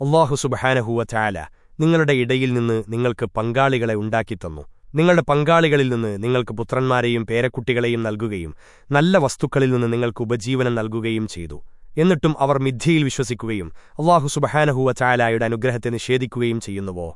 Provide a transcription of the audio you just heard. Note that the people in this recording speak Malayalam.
അള്ളാഹു സുബഹാനഹുവ നിങ്ങളുടെ ഇടയിൽ നിന്ന് നിങ്ങൾക്ക് പങ്കാളികളെ ഉണ്ടാക്കിത്തന്നു നിങ്ങളുടെ പങ്കാളികളിൽ നിന്ന് നിങ്ങൾക്ക് പുത്രന്മാരെയും പേരക്കുട്ടികളെയും നൽകുകയും നല്ല വസ്തുക്കളിൽ നിന്ന് നിങ്ങൾക്ക് ഉപജീവനം നൽകുകയും ചെയ്തു. എന്നിട്ടും അവർ മിഥ്യയിൽ വിശ്വസിക്കുകയും അള്ളാഹു സുബഹാനഹുവ ചായാലായുടെ അനുഗ്രഹത്തെ നിഷേധിക്കുകയും ചെയ്യുന്നുവോ?